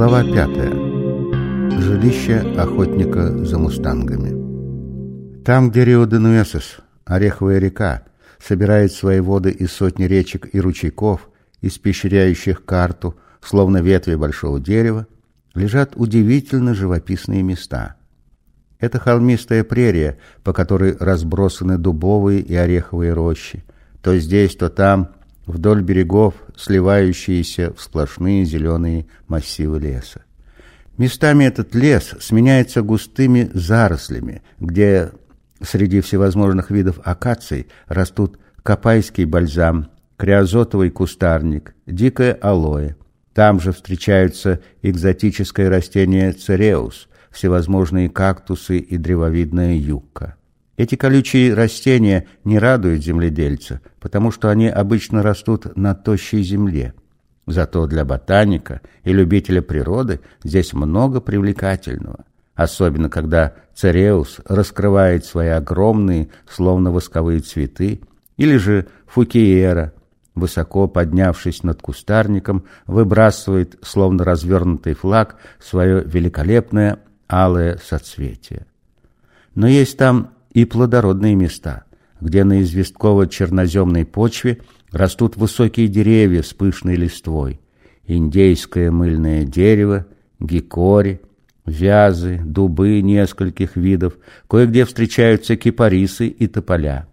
Глава пятая. Жилище охотника за мустангами. Там, где Рио-де-Нуэсос, Ореховая река, собирает свои воды из сотни речек и ручейков, испещряющих карту, словно ветви большого дерева, лежат удивительно живописные места. Это холмистая прерия, по которой разбросаны дубовые и ореховые рощи. То здесь, то там, вдоль берегов, сливающиеся в сплошные зеленые массивы леса. Местами этот лес сменяется густыми зарослями, где среди всевозможных видов акаций растут капайский бальзам, криозотовый кустарник, дикое алоэ. Там же встречаются экзотическое растение цереус, всевозможные кактусы и древовидная юкка. Эти колючие растения не радуют земледельца, потому что они обычно растут на тощей земле. Зато для ботаника и любителя природы здесь много привлекательного, особенно когда цереус раскрывает свои огромные, словно восковые цветы, или же фукиера, высоко поднявшись над кустарником, выбрасывает, словно развернутый флаг, свое великолепное алое соцветие. Но есть там и плодородные места, где на известково-черноземной почве растут высокие деревья с пышной листвой, индейское мыльное дерево, гикори, вязы, дубы нескольких видов, кое-где встречаются кипарисы и тополя.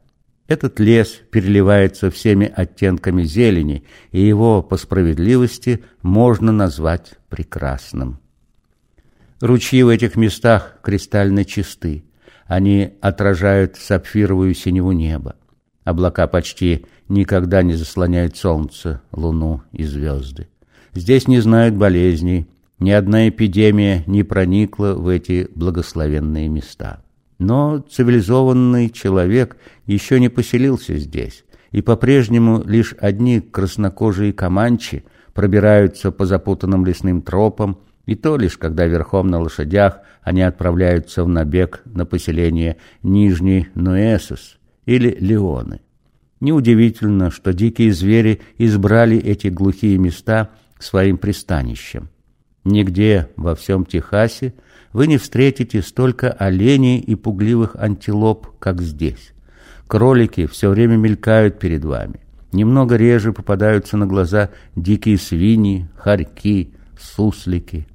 Этот лес переливается всеми оттенками зелени, и его, по справедливости, можно назвать прекрасным. Ручьи в этих местах кристально чисты. Они отражают сапфировую синеву неба. Облака почти никогда не заслоняют солнце, луну и звезды. Здесь не знают болезней, ни одна эпидемия не проникла в эти благословенные места. Но цивилизованный человек еще не поселился здесь, и по-прежнему лишь одни краснокожие команчи пробираются по запутанным лесным тропам, и то лишь, когда верхом на лошадях они отправляются в набег на поселение Нижний Нуэсос или Леоны. Неудивительно, что дикие звери избрали эти глухие места своим пристанищем. Нигде во всем Техасе вы не встретите столько оленей и пугливых антилоп, как здесь. Кролики все время мелькают перед вами. Немного реже попадаются на глаза дикие свиньи, хорьки, суслики,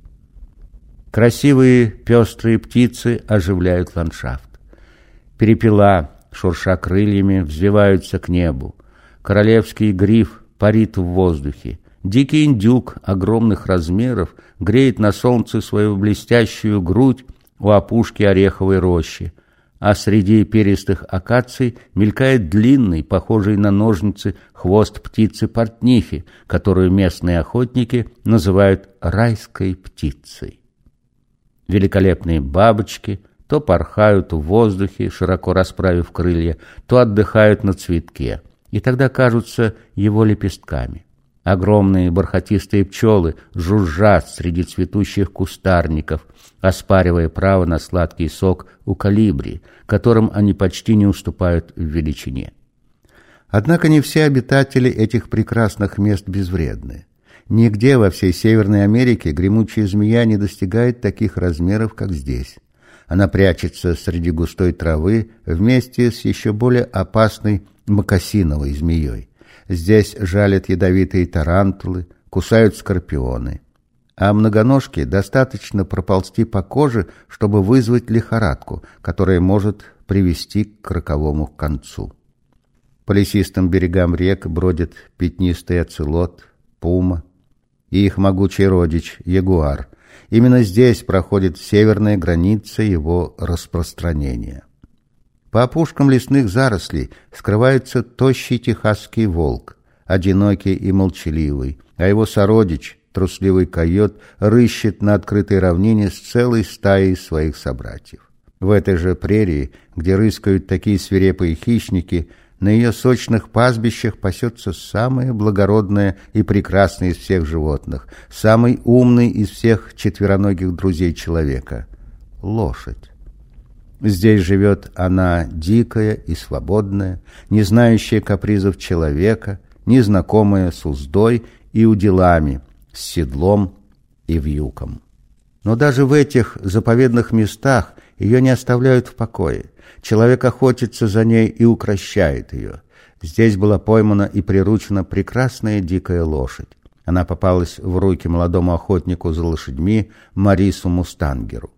Красивые пестрые птицы оживляют ландшафт. Перепела, шурша крыльями, взвиваются к небу. Королевский гриф парит в воздухе. Дикий индюк огромных размеров греет на солнце свою блестящую грудь у опушки ореховой рощи, а среди перистых акаций мелькает длинный, похожий на ножницы, хвост птицы-портнихи, которую местные охотники называют райской птицей. Великолепные бабочки то порхают в воздухе, широко расправив крылья, то отдыхают на цветке, и тогда кажутся его лепестками. Огромные бархатистые пчелы жужжат среди цветущих кустарников, оспаривая право на сладкий сок у калибри, которым они почти не уступают в величине. Однако не все обитатели этих прекрасных мест безвредны. Нигде во всей Северной Америке гремучая змея не достигает таких размеров, как здесь. Она прячется среди густой травы вместе с еще более опасной макасиновой змеей. Здесь жалят ядовитые тарантулы, кусают скорпионы. А многоножке достаточно проползти по коже, чтобы вызвать лихорадку, которая может привести к роковому концу. По лесистым берегам рек бродит пятнистый оцелот, пума, и их могучий родич – ягуар. Именно здесь проходит северная граница его распространения. По опушкам лесных зарослей скрывается тощий техасский волк, одинокий и молчаливый, а его сородич, трусливый койот, рыщет на открытой равнине с целой стаей своих собратьев. В этой же прерии, где рыскают такие свирепые хищники – на ее сочных пастбищах пасется самое благородное и прекрасное из всех животных, самый умный из всех четвероногих друзей человека — лошадь. Здесь живет она дикая и свободная, не знающая капризов человека, незнакомая с уздой и уделами, с седлом и вьюком. Но даже в этих заповедных местах ее не оставляют в покое. Человек охотится за ней и укращает ее. Здесь была поймана и приручена прекрасная дикая лошадь. Она попалась в руки молодому охотнику за лошадьми Марису Мустангеру.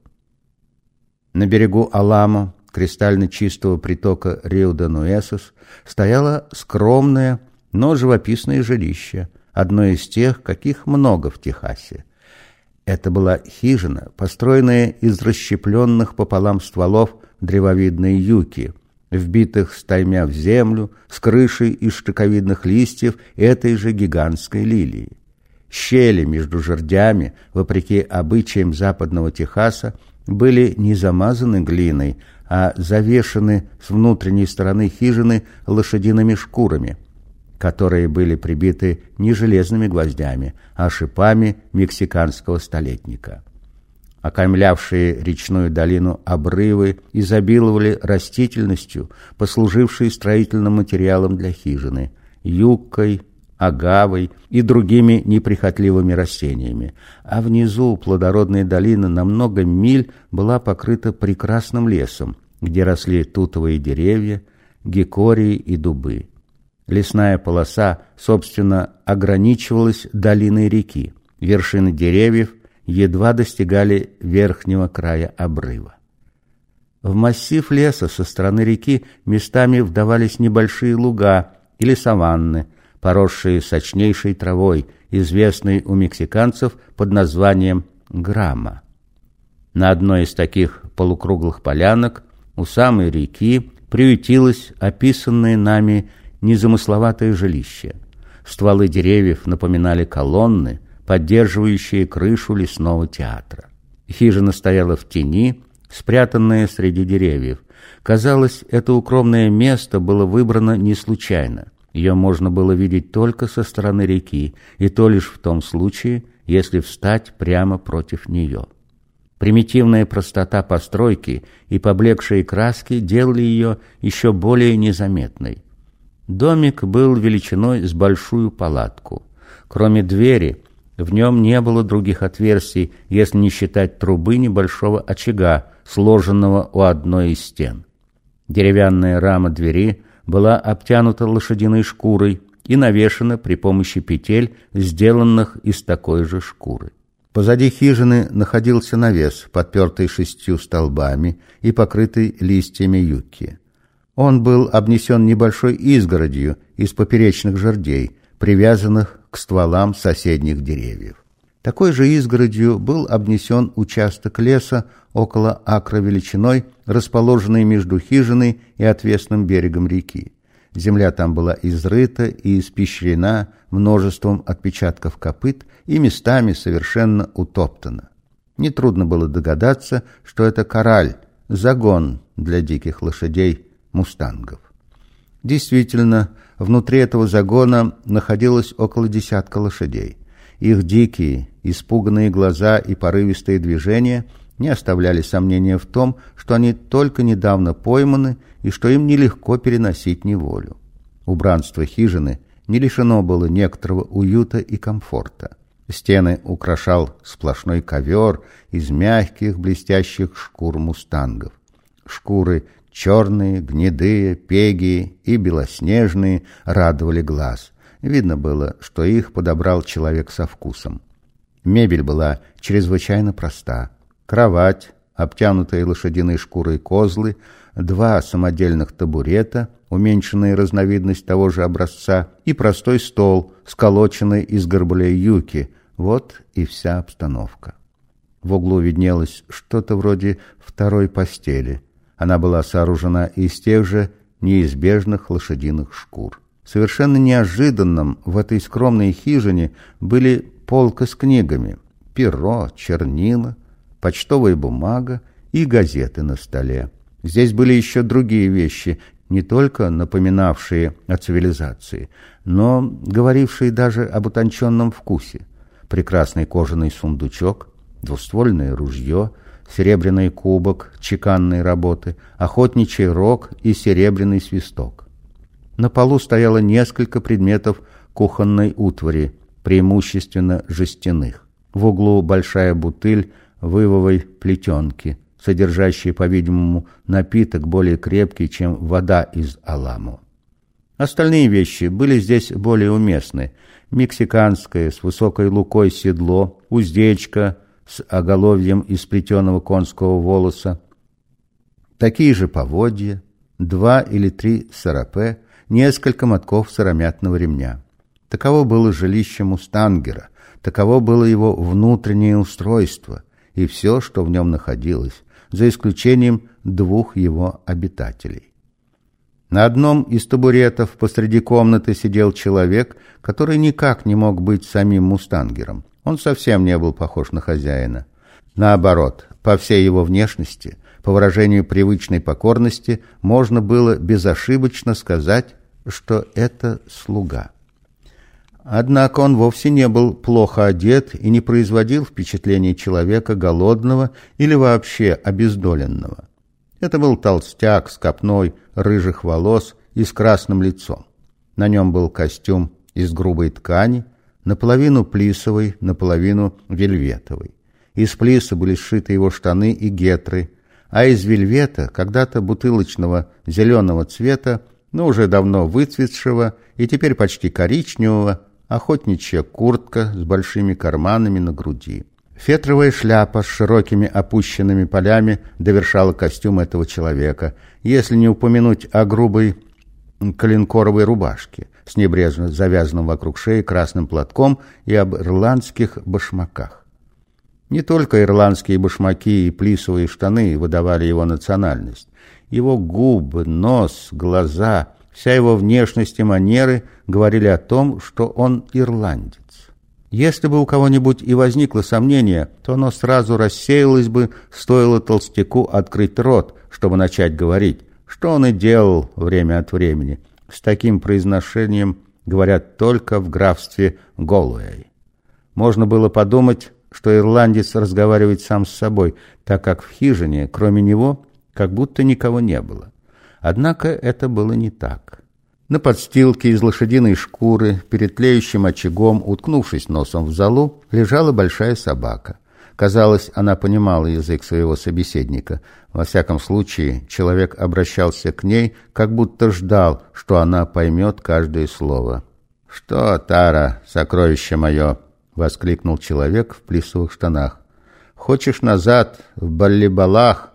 На берегу Аламо, кристально чистого притока Рио-де-Нуэсос, стояло скромное, но живописное жилище, одно из тех, каких много в Техасе. Это была хижина, построенная из расщепленных пополам стволов древовидной юки, вбитых стаймя в землю, с крышей из штыковидных листьев этой же гигантской лилии. Щели между жердями, вопреки обычаям западного Техаса, были не замазаны глиной, а завешены с внутренней стороны хижины лошадиными шкурами – которые были прибиты не железными гвоздями, а шипами мексиканского столетника. Окаймлявшие речную долину обрывы изобиловали растительностью, послужившей строительным материалом для хижины, юбкой, агавой и другими неприхотливыми растениями, а внизу плодородная долина на много миль была покрыта прекрасным лесом, где росли тутовые деревья, гекории и дубы. Лесная полоса, собственно, ограничивалась долиной реки. Вершины деревьев едва достигали верхнего края обрыва. В массив леса со стороны реки местами вдавались небольшие луга или саванны, поросшие сочнейшей травой, известной у мексиканцев под названием грамма. На одной из таких полукруглых полянок у самой реки приютилась описанная нами незамысловатое жилище. Стволы деревьев напоминали колонны, поддерживающие крышу лесного театра. Хижина стояла в тени, спрятанная среди деревьев. Казалось, это укромное место было выбрано не случайно. Ее можно было видеть только со стороны реки, и то лишь в том случае, если встать прямо против нее. Примитивная простота постройки и поблекшие краски делали ее еще более незаметной. Домик был величиной с большую палатку. Кроме двери, в нем не было других отверстий, если не считать трубы небольшого очага, сложенного у одной из стен. Деревянная рама двери была обтянута лошадиной шкурой и навешана при помощи петель, сделанных из такой же шкуры. Позади хижины находился навес, подпертый шестью столбами и покрытый листьями юки. Он был обнесен небольшой изгородью из поперечных жердей, привязанных к стволам соседних деревьев. Такой же изгородью был обнесен участок леса около акра величиной, расположенный между хижиной и отвесным берегом реки. Земля там была изрыта и испещрена множеством отпечатков копыт и местами совершенно утоптана. Нетрудно было догадаться, что это кораль, загон для диких лошадей, мустангов. Действительно, внутри этого загона находилось около десятка лошадей. Их дикие, испуганные глаза и порывистые движения не оставляли сомнения в том, что они только недавно пойманы и что им нелегко переносить неволю. Убранство хижины не лишено было некоторого уюта и комфорта. Стены украшал сплошной ковер из мягких блестящих шкур мустангов. Шкуры Черные, гнедые, пеги и белоснежные радовали глаз. Видно было, что их подобрал человек со вкусом. Мебель была чрезвычайно проста. Кровать, обтянутые лошадиной шкурой козлы, два самодельных табурета, уменьшенная разновидность того же образца, и простой стол, сколоченный из горбулей юки. Вот и вся обстановка. В углу виднелось что-то вроде второй постели — она была сооружена из тех же неизбежных лошадиных шкур. Совершенно неожиданным в этой скромной хижине были полка с книгами, перо, чернила, почтовая бумага и газеты на столе. Здесь были еще другие вещи, не только напоминавшие о цивилизации, но говорившие даже об утонченном вкусе. Прекрасный кожаный сундучок, двуствольное ружье — серебряный кубок чеканной работы, охотничий рог и серебряный свисток. На полу стояло несколько предметов кухонной утвари, преимущественно жестяных. В углу большая бутыль вывовой плетенки, содержащая, по-видимому, напиток более крепкий, чем вода из аламу. Остальные вещи были здесь более уместны. Мексиканское с высокой лукой седло, уздечка с оголовьем из плетеного конского волоса, такие же поводья, два или три сарапе, несколько мотков сыромятного ремня. Таково было жилище Мустангера, таково было его внутреннее устройство и все, что в нем находилось, за исключением двух его обитателей. На одном из табуретов посреди комнаты сидел человек, который никак не мог быть самим мустангером. Он совсем не был похож на хозяина. Наоборот, по всей его внешности, по выражению привычной покорности, можно было безошибочно сказать, что это слуга. Однако он вовсе не был плохо одет и не производил впечатления человека голодного или вообще обездоленного. Это был толстяк с копной рыжих волос и с красным лицом. На нем был костюм из грубой ткани, наполовину плисовый, наполовину вельветовый. Из плиса были сшиты его штаны и гетры, а из вельвета, когда-то бутылочного зеленого цвета, но уже давно выцветшего и теперь почти коричневого, охотничья куртка с большими карманами на груди. Фетровая шляпа с широкими опущенными полями довершала костюм этого человека, если не упомянуть о грубой коленкоровой рубашке с небрежно завязанным вокруг шеи красным платком и об ирландских башмаках. Не только ирландские башмаки и плисовые штаны выдавали его национальность. Его губы, нос, глаза, вся его внешность и манеры говорили о том, что он ирландец. Если бы у кого-нибудь и возникло сомнение, то оно сразу рассеялось бы, стоило толстяку открыть рот, чтобы начать говорить, что он и делал время от времени. С таким произношением говорят только в графстве Голуэй. Можно было подумать, что ирландец разговаривает сам с собой, так как в хижине, кроме него, как будто никого не было. Однако это было не так. На подстилке из лошадиной шкуры, перед тлеющим очагом, уткнувшись носом в залу, лежала большая собака. Казалось, она понимала язык своего собеседника. Во всяком случае, человек обращался к ней, как будто ждал, что она поймет каждое слово. «Что, Тара, сокровище мое!» — воскликнул человек в плисовых штанах. «Хочешь назад, в Баллибалах?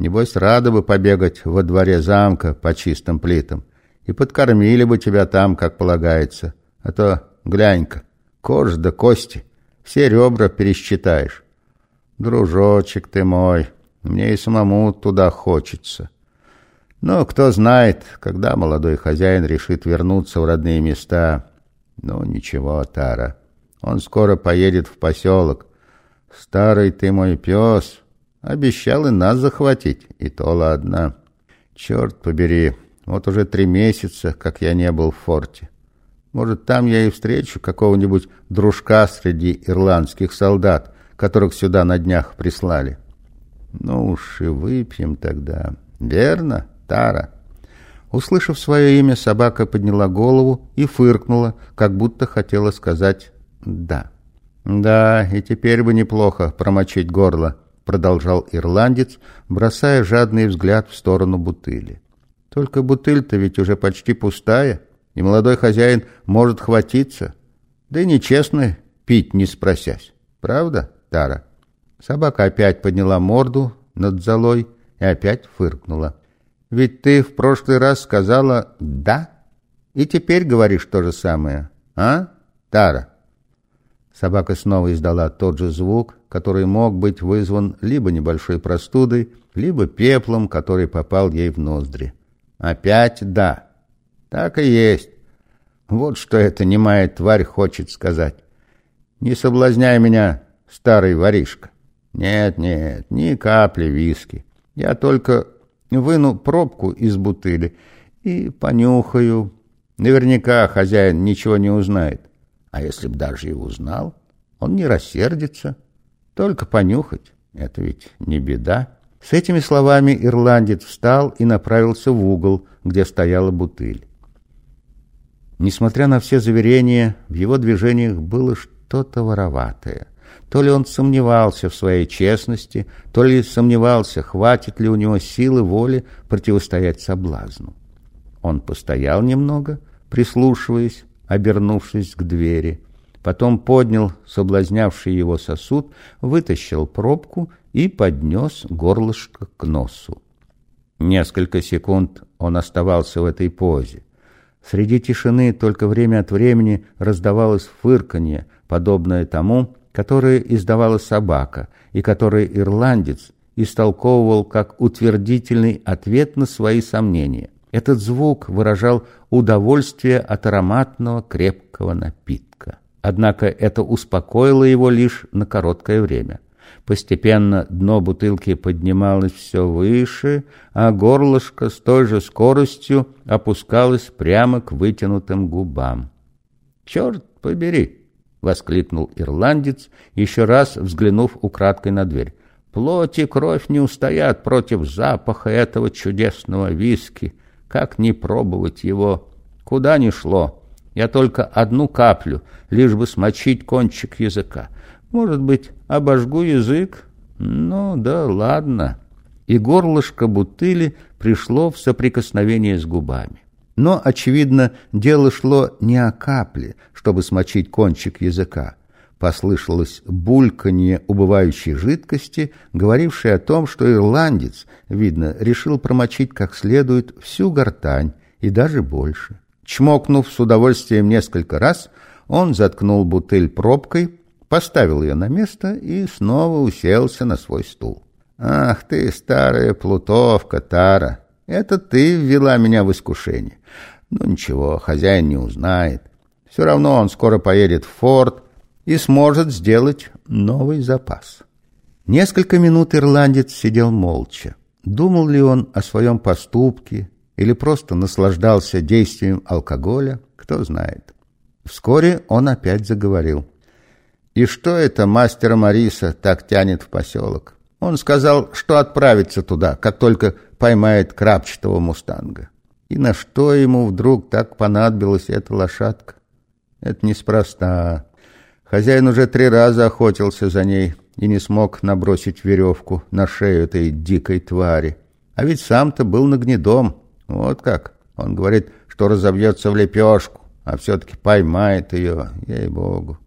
Небось, рада бы побегать во дворе замка по чистым плитам и подкормили бы тебя там, как полагается. А то, глянь-ка, кожа да кости, все ребра пересчитаешь. Дружочек ты мой, мне и самому туда хочется. Но кто знает, когда молодой хозяин решит вернуться в родные места. Ну, ничего, Тара, он скоро поедет в поселок. Старый ты мой пес, обещал и нас захватить, и то ладно. Черт побери, вот уже три месяца, как я не был в форте. Может, там я и встречу какого-нибудь дружка среди ирландских солдат, которых сюда на днях прислали. Ну уж и выпьем тогда. Верно, Тара?» Услышав свое имя, собака подняла голову и фыркнула, как будто хотела сказать «да». «Да, и теперь бы неплохо промочить горло», — продолжал ирландец, бросая жадный взгляд в сторону бутыли. Только бутыль-то ведь уже почти пустая, и молодой хозяин может хватиться. Да и нечестно пить, не спросясь. Правда, Тара? Собака опять подняла морду над золой и опять фыркнула. Ведь ты в прошлый раз сказала «да», и теперь говоришь то же самое, а, Тара? Собака снова издала тот же звук, который мог быть вызван либо небольшой простудой, либо пеплом, который попал ей в ноздри. Опять да. Так и есть. Вот что эта немая тварь хочет сказать. Не соблазняй меня, старый воришка. Нет, нет, ни капли виски. Я только выну пробку из бутыли и понюхаю. Наверняка хозяин ничего не узнает. А если б даже и узнал, он не рассердится. Только понюхать — это ведь не беда. С этими словами ирландец встал и направился в угол, где стояла бутыль. Несмотря на все заверения, в его движениях было что-то вороватое. То ли он сомневался в своей честности, то ли сомневался, хватит ли у него силы воли противостоять соблазну. Он постоял немного, прислушиваясь, обернувшись к двери. Потом поднял соблазнявший его сосуд, вытащил пробку и поднес горлышко к носу. Несколько секунд он оставался в этой позе. Среди тишины только время от времени раздавалось фырканье, подобное тому, которое издавала собака, и которое ирландец истолковывал как утвердительный ответ на свои сомнения. Этот звук выражал удовольствие от ароматного крепкого напитка. Однако это успокоило его лишь на короткое время. Постепенно дно бутылки поднималось все выше, а горлышко с той же скоростью опускалось прямо к вытянутым губам. «Черт побери!» — воскликнул ирландец, еще раз взглянув украдкой на дверь. «Плоть и кровь не устоят против запаха этого чудесного виски. Как не пробовать его? Куда ни шло. Я только одну каплю, лишь бы смочить кончик языка. Может быть, обожгу язык? Ну да ладно. И горлышко бутыли пришло в соприкосновение с губами. Но, очевидно, дело шло не о капле, чтобы смочить кончик языка. Послышалось бульканье убывающей жидкости, говорившее о том, что ирландец, видно, решил промочить как следует всю гортань и даже больше. Чмокнув с удовольствием несколько раз, он заткнул бутыль пробкой, поставил ее на место и снова уселся на свой стул. «Ах ты, старая плутовка, Тара! Это ты ввела меня в искушение. Ну ничего, хозяин не узнает. Все равно он скоро поедет в форт и сможет сделать новый запас». Несколько минут ирландец сидел молча. Думал ли он о своем поступке или просто наслаждался действием алкоголя, кто знает. Вскоре он опять заговорил. И что это мастера Мариса так тянет в поселок? Он сказал, что отправится туда, как только поймает крапчатого мустанга. И на что ему вдруг так понадобилась эта лошадка? Это неспроста. Хозяин уже три раза охотился за ней и не смог набросить веревку на шею этой дикой твари. А ведь сам-то был на гнедом. Вот как. Он говорит, что разобьется в лепешку, а все-таки поймает ее, ей-богу.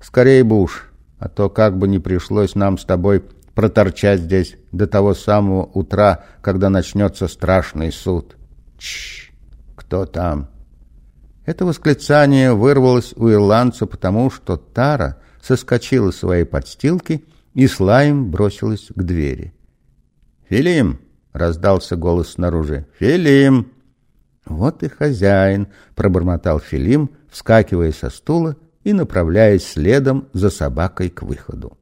Скорее бы уж, а то как бы не пришлось нам с тобой проторчать здесь до того самого утра, когда начнется страшный суд. Чш, кто там? Это восклицание вырвалось у ирландца, потому что Тара соскочила с своей подстилки и с бросилась к двери. «Филим!» — раздался голос снаружи. «Филим!» «Вот и хозяин!» — пробормотал Филим, вскакивая со стула и направляясь следом за собакой к выходу.